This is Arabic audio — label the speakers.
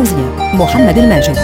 Speaker 1: والتوزيع محمد الماجد.